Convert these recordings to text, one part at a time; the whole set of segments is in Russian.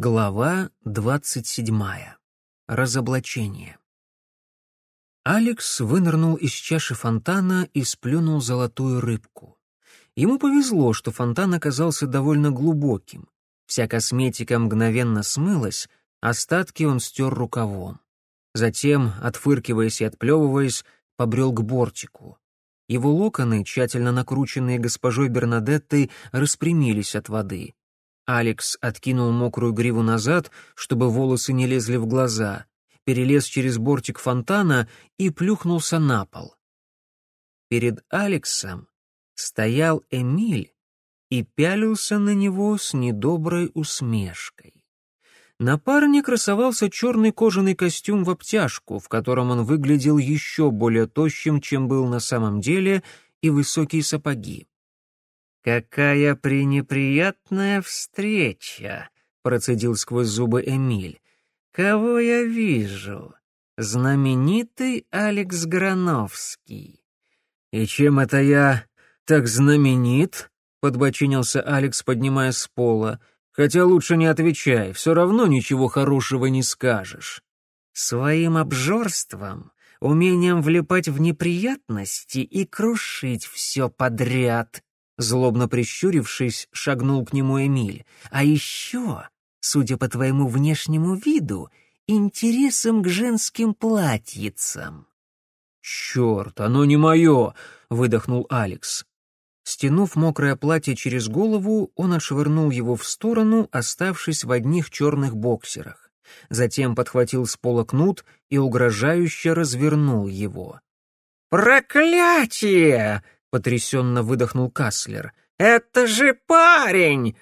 Глава двадцать седьмая. Разоблачение. Алекс вынырнул из чаши фонтана и сплюнул золотую рыбку. Ему повезло, что фонтан оказался довольно глубоким. Вся косметика мгновенно смылась, остатки он стер рукавом. Затем, отфыркиваясь и отплевываясь, побрел к бортику. Его локоны, тщательно накрученные госпожой Бернадеттой, распрямились от воды — Алекс откинул мокрую гриву назад, чтобы волосы не лезли в глаза, перелез через бортик фонтана и плюхнулся на пол. Перед Алексом стоял Эмиль и пялился на него с недоброй усмешкой. На парне красовался черный кожаный костюм в обтяжку, в котором он выглядел еще более тощим, чем был на самом деле, и высокие сапоги. «Какая пренеприятная встреча!» — процедил сквозь зубы Эмиль. «Кого я вижу? Знаменитый Алекс Грановский». «И чем это я так знаменит?» — подбочинился Алекс, поднимаясь с пола. «Хотя лучше не отвечай, все равно ничего хорошего не скажешь». «Своим обжорством, умением влипать в неприятности и крушить все подряд», Злобно прищурившись, шагнул к нему Эмиль. «А еще, судя по твоему внешнему виду, интересом к женским платьицам». «Черт, оно не мое!» — выдохнул Алекс. Стянув мокрое платье через голову, он отшвырнул его в сторону, оставшись в одних черных боксерах. Затем подхватил с пола кнут и угрожающе развернул его. «Проклятие!» — потрясенно выдохнул Каслер. «Это же парень!»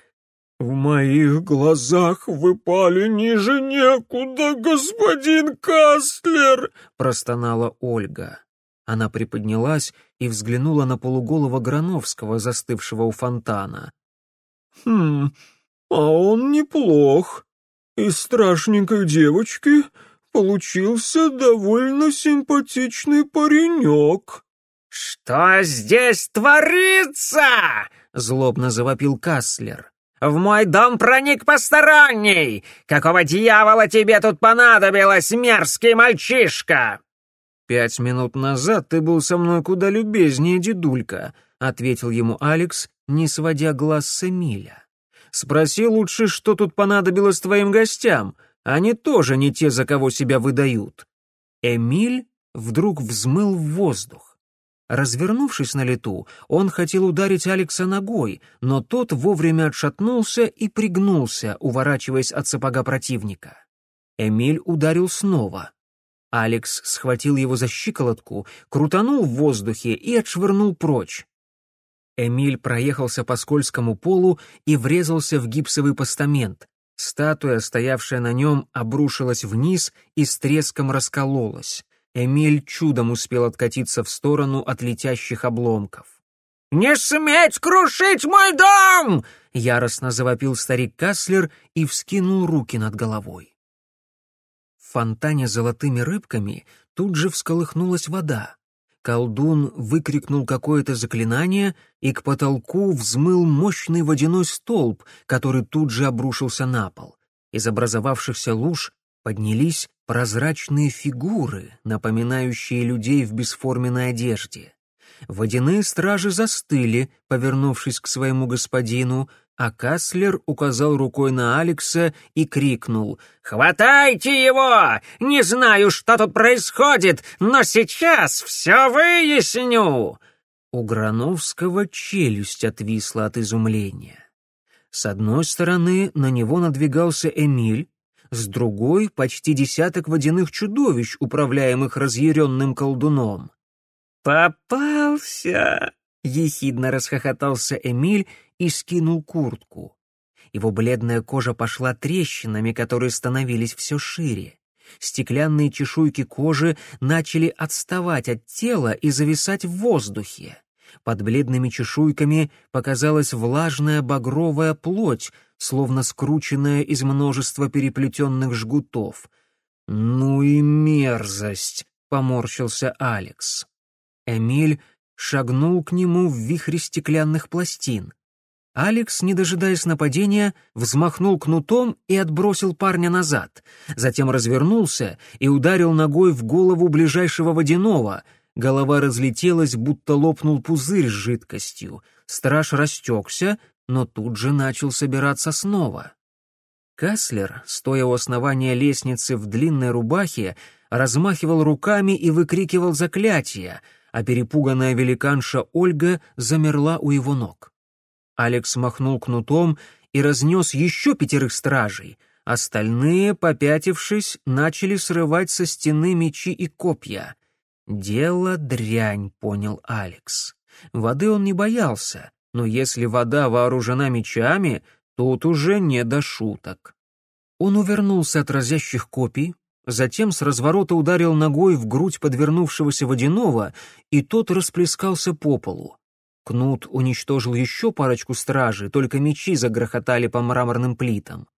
«В моих глазах вы пали ниже некуда, господин Каслер!» — простонала Ольга. Она приподнялась и взглянула на полуголого Грановского, застывшего у фонтана. «Хм, а он неплох. Из страшненькой девочки получился довольно симпатичный паренек». «Что здесь творится?» — злобно завопил Каслер. «В мой дом проник посторонний! Какого дьявола тебе тут понадобилось, мерзкий мальчишка?» «Пять минут назад ты был со мной куда любезнее, дедулька», — ответил ему Алекс, не сводя глаз с Эмиля. «Спроси лучше, что тут понадобилось твоим гостям. Они тоже не те, за кого себя выдают». Эмиль вдруг взмыл в воздух. Развернувшись на лету, он хотел ударить Алекса ногой, но тот вовремя отшатнулся и пригнулся, уворачиваясь от сапога противника. Эмиль ударил снова. Алекс схватил его за щиколотку, крутанул в воздухе и отшвырнул прочь. Эмиль проехался по скользкому полу и врезался в гипсовый постамент. Статуя, стоявшая на нем, обрушилась вниз и с треском раскололась. Эмиль чудом успел откатиться в сторону от летящих обломков. «Не сметь крушить мой дом!» — яростно завопил старик Каслер и вскинул руки над головой. В фонтане золотыми рыбками тут же всколыхнулась вода. Колдун выкрикнул какое-то заклинание, и к потолку взмыл мощный водяной столб, который тут же обрушился на пол. Из образовавшихся луж поднялись прозрачные фигуры, напоминающие людей в бесформенной одежде. Водяные стражи застыли, повернувшись к своему господину, а Каслер указал рукой на Алекса и крикнул «Хватайте его! Не знаю, что тут происходит, но сейчас все выясню!» У Грановского челюсть отвисла от изумления. С одной стороны на него надвигался Эмиль, с другой — почти десяток водяных чудовищ, управляемых разъяренным колдуном. «Попался!» — ехидно расхохотался Эмиль и скинул куртку. Его бледная кожа пошла трещинами, которые становились все шире. Стеклянные чешуйки кожи начали отставать от тела и зависать в воздухе. Под бледными чешуйками показалась влажная багровая плоть, словно скрученная из множества переплетенных жгутов. «Ну и мерзость!» — поморщился Алекс. Эмиль шагнул к нему в вихре стеклянных пластин. Алекс, не дожидаясь нападения, взмахнул кнутом и отбросил парня назад. Затем развернулся и ударил ногой в голову ближайшего водяного. Голова разлетелась, будто лопнул пузырь с жидкостью. Страж растекся, но тут же начал собираться снова. Каслер, стоя у основания лестницы в длинной рубахе, размахивал руками и выкрикивал заклятия, а перепуганная великанша Ольга замерла у его ног. Алекс махнул кнутом и разнес еще пятерых стражей. Остальные, попятившись, начали срывать со стены мечи и копья. «Дело дрянь», — понял Алекс. Воды он не боялся, но если вода вооружена мечами, тут уже не до шуток. Он увернулся от разящих копий, затем с разворота ударил ногой в грудь подвернувшегося водяного, и тот расплескался по полу. Кнут уничтожил еще парочку стражей, только мечи загрохотали по мраморным плитам.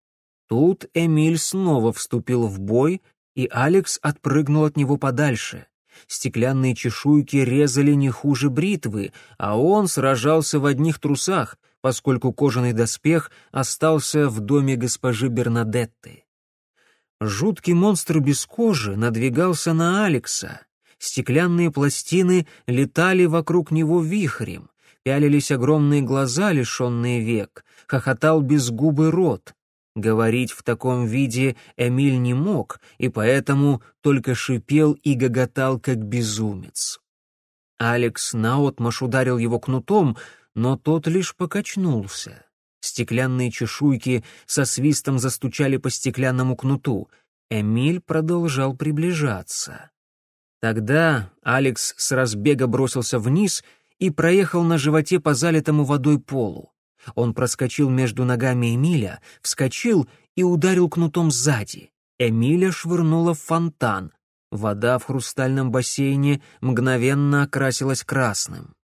Тут Эмиль снова вступил в бой, и Алекс отпрыгнул от него подальше. Стеклянные чешуйки резали не хуже бритвы, а он сражался в одних трусах, поскольку кожаный доспех остался в доме госпожи Бернадетты. Жуткий монстр без кожи надвигался на Алекса. Стеклянные пластины летали вокруг него вихрем пялились огромные глаза, лишенные век, хохотал безгубый рот. Говорить в таком виде Эмиль не мог, и поэтому только шипел и гоготал, как безумец. Алекс наотмашь ударил его кнутом, но тот лишь покачнулся. Стеклянные чешуйки со свистом застучали по стеклянному кнуту. Эмиль продолжал приближаться. Тогда Алекс с разбега бросился вниз — и проехал на животе по залитому водой полу. Он проскочил между ногами Эмиля, вскочил и ударил кнутом сзади. Эмиля швырнула в фонтан. Вода в хрустальном бассейне мгновенно окрасилась красным.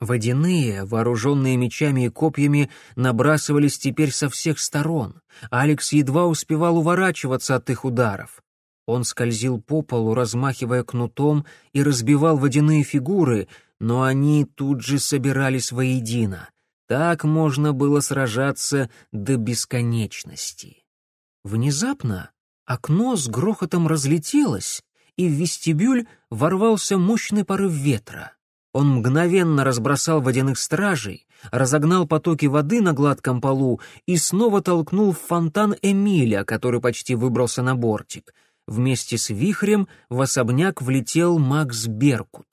Водяные, вооруженные мечами и копьями, набрасывались теперь со всех сторон. Алекс едва успевал уворачиваться от их ударов. Он скользил по полу, размахивая кнутом, и разбивал водяные фигуры, но они тут же собирались воедино. Так можно было сражаться до бесконечности. Внезапно окно с грохотом разлетелось, и в вестибюль ворвался мощный порыв ветра. Он мгновенно разбросал водяных стражей, разогнал потоки воды на гладком полу и снова толкнул в фонтан Эмиля, который почти выбрался на бортик. Вместе с вихрем в особняк влетел Макс Беркут.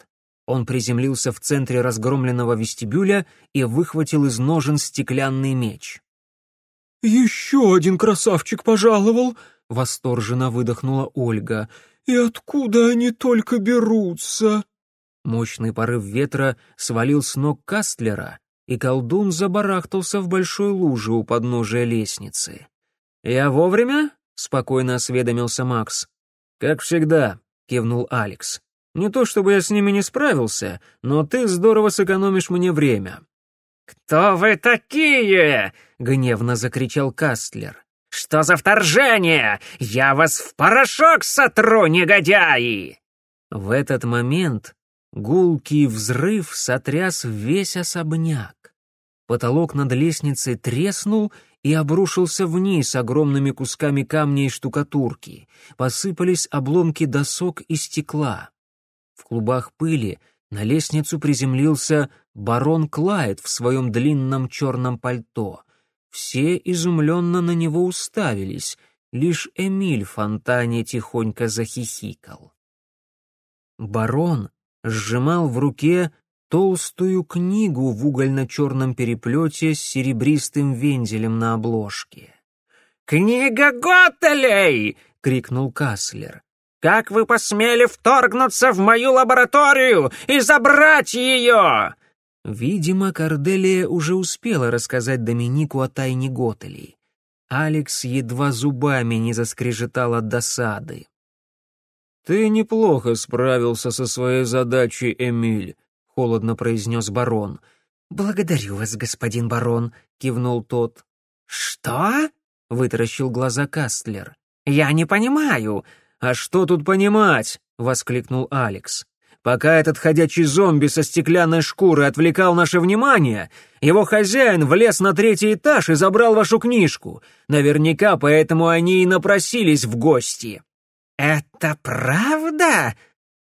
Он приземлился в центре разгромленного вестибюля и выхватил из ножен стеклянный меч. «Еще один красавчик пожаловал!» — восторженно выдохнула Ольга. «И откуда они только берутся?» Мощный порыв ветра свалил с ног Кастлера, и колдун забарахтался в большой луже у подножия лестницы. «Я вовремя?» — спокойно осведомился Макс. «Как всегда», — кивнул Алекс. Не то чтобы я с ними не справился, но ты здорово сэкономишь мне время». «Кто вы такие?» — гневно закричал Кастлер. «Что за вторжение? Я вас в порошок сотру, негодяи!» В этот момент гулкий взрыв сотряс весь особняк. Потолок над лестницей треснул и обрушился вниз огромными кусками камня и штукатурки. Посыпались обломки досок и стекла. В клубах пыли на лестницу приземлился барон Клайд в своем длинном черном пальто. Все изумленно на него уставились, лишь Эмиль в фонтане тихонько захихикал. Барон сжимал в руке толстую книгу в угольно-черном переплете с серебристым вензелем на обложке. «Книга Готтелей!» — крикнул Каслер. Как вы посмели вторгнуться в мою лабораторию и забрать ее?» Видимо, Корделия уже успела рассказать Доминику о тайне Готелей. Алекс едва зубами не заскрежетал от досады. «Ты неплохо справился со своей задачей, Эмиль», — холодно произнес барон. «Благодарю вас, господин барон», — кивнул тот. «Что?» — вытаращил глаза Кастлер. «Я не понимаю. «А что тут понимать?» — воскликнул Алекс. Пока этот ходячий зомби со стеклянной шкурой отвлекал наше внимание, его хозяин влез на третий этаж и забрал вашу книжку. Наверняка поэтому они и напросились в гости». «Это правда?»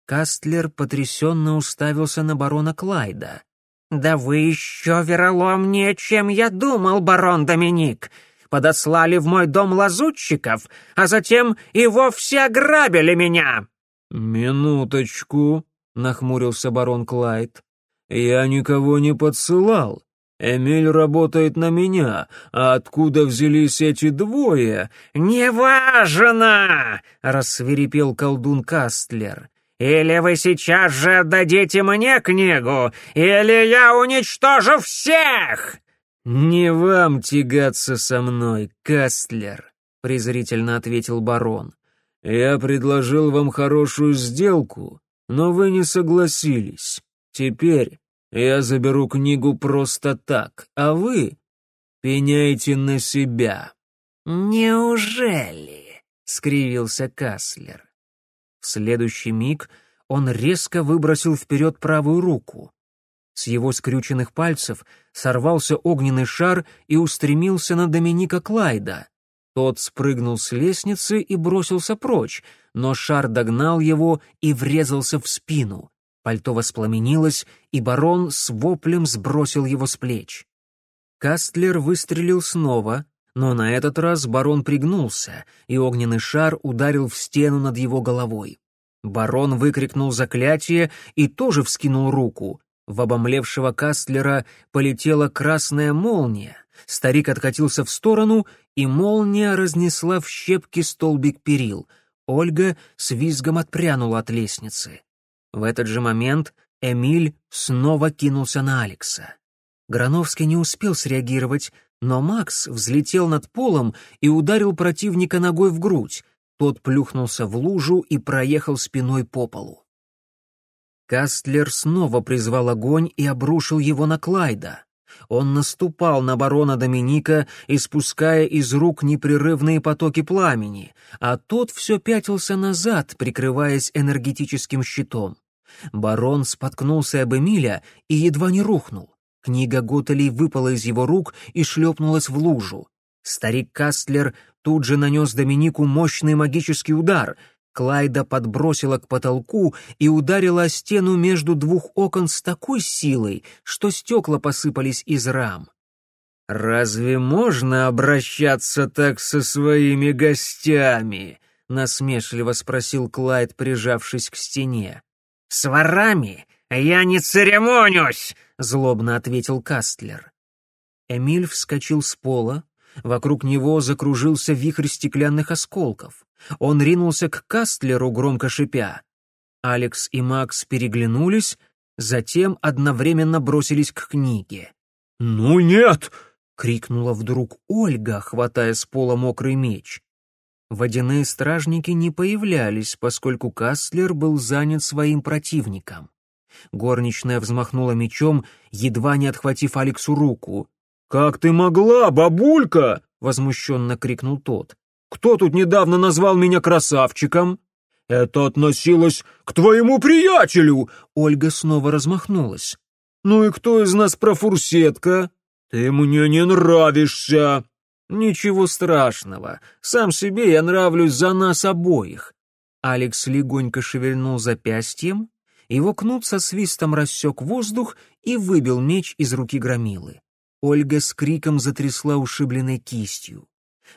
Кастлер потрясенно уставился на барона Клайда. «Да вы еще вероломнее, чем я думал, барон Доминик. Подослали в мой дом лазутчиков, а затем и вовсе ограбили меня». «Минуточку», — нахмурился барон Клайд. «Я никого не подсылал. Эмиль работает на меня, а откуда взялись эти двое?» «Неважно!» — рассверепел колдун Кастлер. «Или вы сейчас же отдадите мне книгу, или я уничтожу всех!» «Не вам тягаться со мной, Кастлер», — презрительно ответил барон. «Я предложил вам хорошую сделку, но вы не согласились. Теперь я заберу книгу просто так, а вы пеняйте на себя». «Неужели?» — скривился Каслер. В следующий миг он резко выбросил вперед правую руку. С его скрюченных пальцев сорвался огненный шар и устремился на Доминика Клайда. Тот спрыгнул с лестницы и бросился прочь, но шар догнал его и врезался в спину. Пальто воспламенилось, и барон с воплем сбросил его с плеч. Кастлер выстрелил снова, но на этот раз барон пригнулся, и огненный шар ударил в стену над его головой. Барон выкрикнул заклятие и тоже вскинул руку. В обомлевшего Кастлера полетела красная молния. Старик откатился в сторону, и молния разнесла в щепки столбик перил. Ольга с визгом отпрянула от лестницы. В этот же момент Эмиль снова кинулся на Алекса. Грановский не успел среагировать, но Макс взлетел над полом и ударил противника ногой в грудь. Тот плюхнулся в лужу и проехал спиной по полу. Кастлер снова призвал огонь и обрушил его на Клайда. Он наступал на барона Доминика, испуская из рук непрерывные потоки пламени, а тот все пятился назад, прикрываясь энергетическим щитом. Барон споткнулся об Эмиля и едва не рухнул. Книга Готелей выпала из его рук и шлепнулась в лужу. Старик Кастлер тут же нанес Доминику мощный магический удар — Клайда подбросила к потолку и ударила о стену между двух окон с такой силой, что стекла посыпались из рам. «Разве можно обращаться так со своими гостями?» — насмешливо спросил Клайд, прижавшись к стене. «С ворами я не церемонюсь!» — злобно ответил Кастлер. Эмиль вскочил с пола, вокруг него закружился вихрь стеклянных осколков. Он ринулся к Кастлеру, громко шипя. Алекс и Макс переглянулись, затем одновременно бросились к книге. «Ну нет!» — крикнула вдруг Ольга, хватая с пола мокрый меч. Водяные стражники не появлялись, поскольку Кастлер был занят своим противником. Горничная взмахнула мечом, едва не отхватив Алексу руку. «Как ты могла, бабулька?» — возмущенно крикнул тот. Кто тут недавно назвал меня красавчиком?» «Это относилось к твоему приятелю!» Ольга снова размахнулась. «Ну и кто из нас профурсетка?» «Ты мне не нравишься!» «Ничего страшного. Сам себе я нравлюсь за нас обоих». Алекс легонько шевельнул запястьем, его кнут со свистом рассек воздух и выбил меч из руки громилы. Ольга с криком затрясла ушибленной кистью.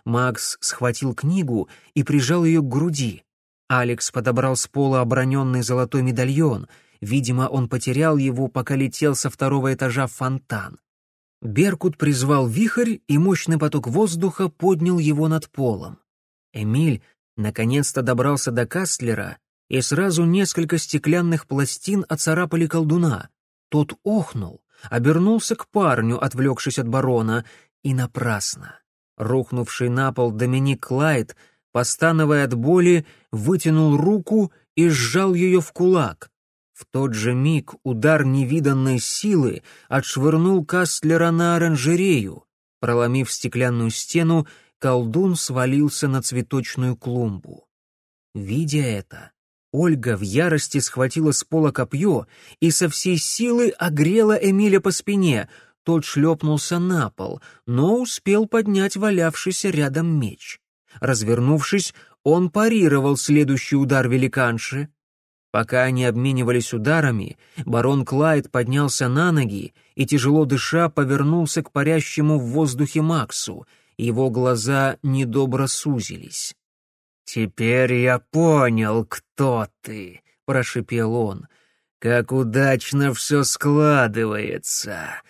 Макс схватил книгу и прижал ее к груди. Алекс подобрал с пола оброненный золотой медальон. Видимо, он потерял его, пока летел со второго этажа в фонтан. Беркут призвал вихрь, и мощный поток воздуха поднял его над полом. Эмиль наконец-то добрался до Кастлера, и сразу несколько стеклянных пластин оцарапали колдуна. Тот охнул, обернулся к парню, отвлекшись от барона, и напрасно. Рухнувший на пол Доминик Клайд, постановая от боли, вытянул руку и сжал ее в кулак. В тот же миг удар невиданной силы отшвырнул Кастлера на оранжерею. Проломив стеклянную стену, колдун свалился на цветочную клумбу. Видя это, Ольга в ярости схватила с пола копье и со всей силы огрела Эмиля по спине. Тот шлепнулся на пол, но успел поднять валявшийся рядом меч. Развернувшись, он парировал следующий удар великанши. Пока они обменивались ударами, барон Клайд поднялся на ноги и, тяжело дыша, повернулся к парящему в воздухе Максу. Его глаза недобро сузились. «Теперь я понял, кто ты», — прошипел он. «Как удачно все складывается.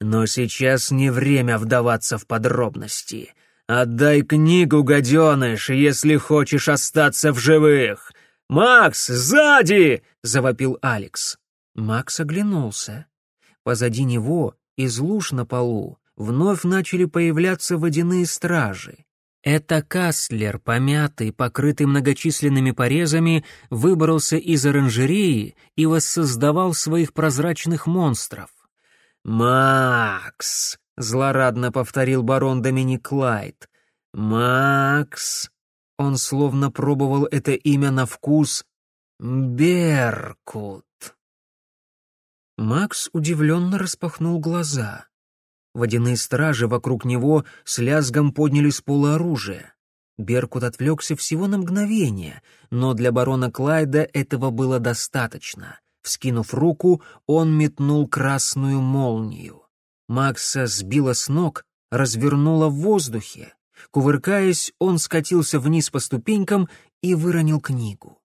Но сейчас не время вдаваться в подробности. Отдай книгу, гаденыш, если хочешь остаться в живых. «Макс, сзади!» — завопил Алекс. Макс оглянулся. Позади него, из луж на полу, вновь начали появляться водяные стражи. Это Кастлер, помятый, покрытый многочисленными порезами, выбрался из оранжереи и воссоздавал своих прозрачных монстров. «Макс!» — злорадно повторил барон Доминик Клайд. «Макс!» Он словно пробовал это имя на вкус. Беркут. Макс удивленно распахнул глаза. Водяные стражи вокруг него с лязгом подняли с пола оружие. Беркут отвлекся всего на мгновение, но для барона Клайда этого было достаточно. Вскинув руку, он метнул красную молнию. Макса сбила с ног, развернула в воздухе. Кувыркаясь, он скатился вниз по ступенькам и выронил книгу.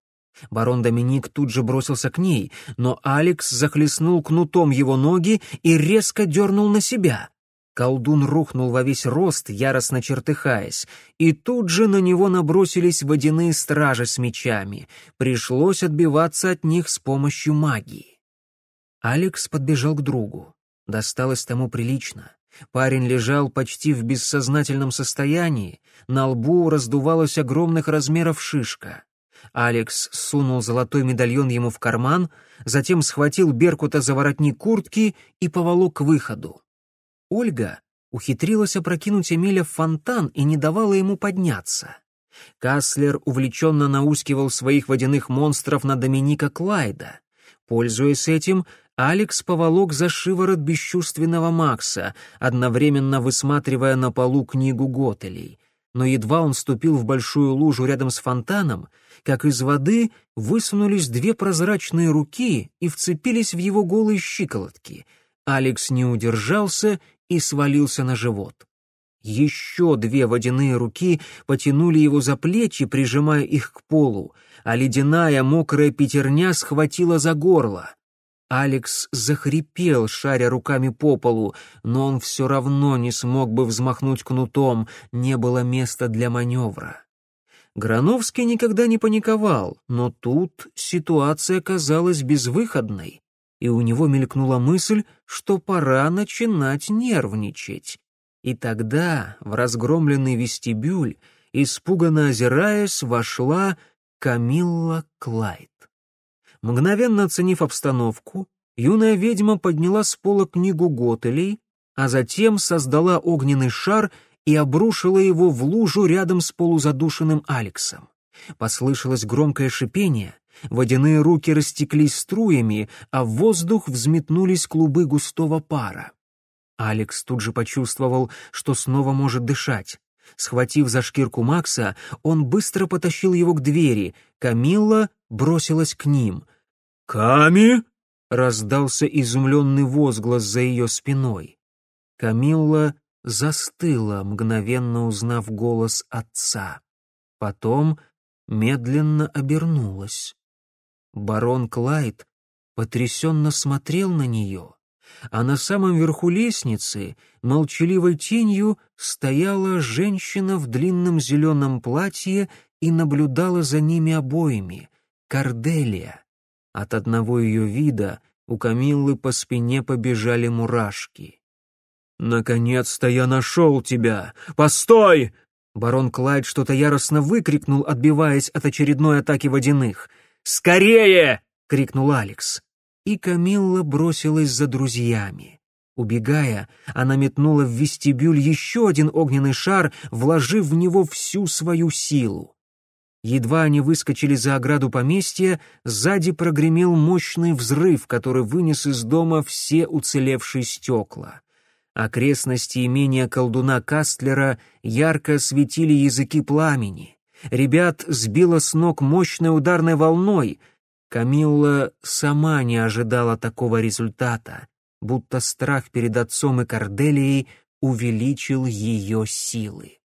Барон Доминик тут же бросился к ней, но Алекс захлестнул кнутом его ноги и резко дернул на себя. Колдун рухнул во весь рост, яростно чертыхаясь, и тут же на него набросились водяные стражи с мечами. Пришлось отбиваться от них с помощью магии. Алекс подбежал к другу. Досталось тому прилично. Парень лежал почти в бессознательном состоянии, на лбу раздувалась огромных размеров шишка. Алекс сунул золотой медальон ему в карман, затем схватил Беркута за воротник куртки и поволок к выходу. Ольга ухитрилась опрокинуть Эмиля в фонтан и не давала ему подняться. Каслер увлеченно наускивал своих водяных монстров на Доминика Клайда. Пользуясь этим, Алекс поволок за шиворот бесчувственного Макса, одновременно высматривая на полу книгу Готелей. Но едва он ступил в большую лужу рядом с фонтаном, как из воды высунулись две прозрачные руки и вцепились в его голые щиколотки. Алекс не удержался и свалился на живот. Еще две водяные руки потянули его за плечи, прижимая их к полу, а ледяная мокрая пятерня схватила за горло. Алекс захрипел, шаря руками по полу, но он все равно не смог бы взмахнуть кнутом, не было места для маневра. Грановский никогда не паниковал, но тут ситуация казалась безвыходной, и у него мелькнула мысль, что пора начинать нервничать. И тогда в разгромленный вестибюль, испуганно озираясь, вошла Камилла Клайд. Мгновенно оценив обстановку, юная ведьма подняла с пола книгу Готелей, а затем создала огненный шар и обрушила его в лужу рядом с полузадушенным Алексом. Послышалось громкое шипение, водяные руки растеклись струями, а в воздух взметнулись клубы густого пара. Алекс тут же почувствовал, что снова может дышать. Схватив за шкирку Макса, он быстро потащил его к двери. Камилла бросилась к ним. «Ками?» — раздался изумленный возглас за ее спиной. Камилла застыла, мгновенно узнав голос отца. Потом медленно обернулась. Барон Клайд потрясенно смотрел на нее, а на самом верху лестницы молчаливой тенью стояла женщина в длинном зеленом платье и наблюдала за ними обоими — Корделия. От одного ее вида у Камиллы по спине побежали мурашки. «Наконец-то я нашел тебя! Постой!» Барон Клайд что-то яростно выкрикнул, отбиваясь от очередной атаки водяных. «Скорее!» — крикнул Алекс. И Камилла бросилась за друзьями. Убегая, она метнула в вестибюль еще один огненный шар, вложив в него всю свою силу. Едва они выскочили за ограду поместья, сзади прогремел мощный взрыв, который вынес из дома все уцелевшие стекла. Окрестности имения колдуна Кастлера ярко светили языки пламени. Ребят сбило с ног мощной ударной волной. Камилла сама не ожидала такого результата, будто страх перед отцом и Корделией увеличил ее силы.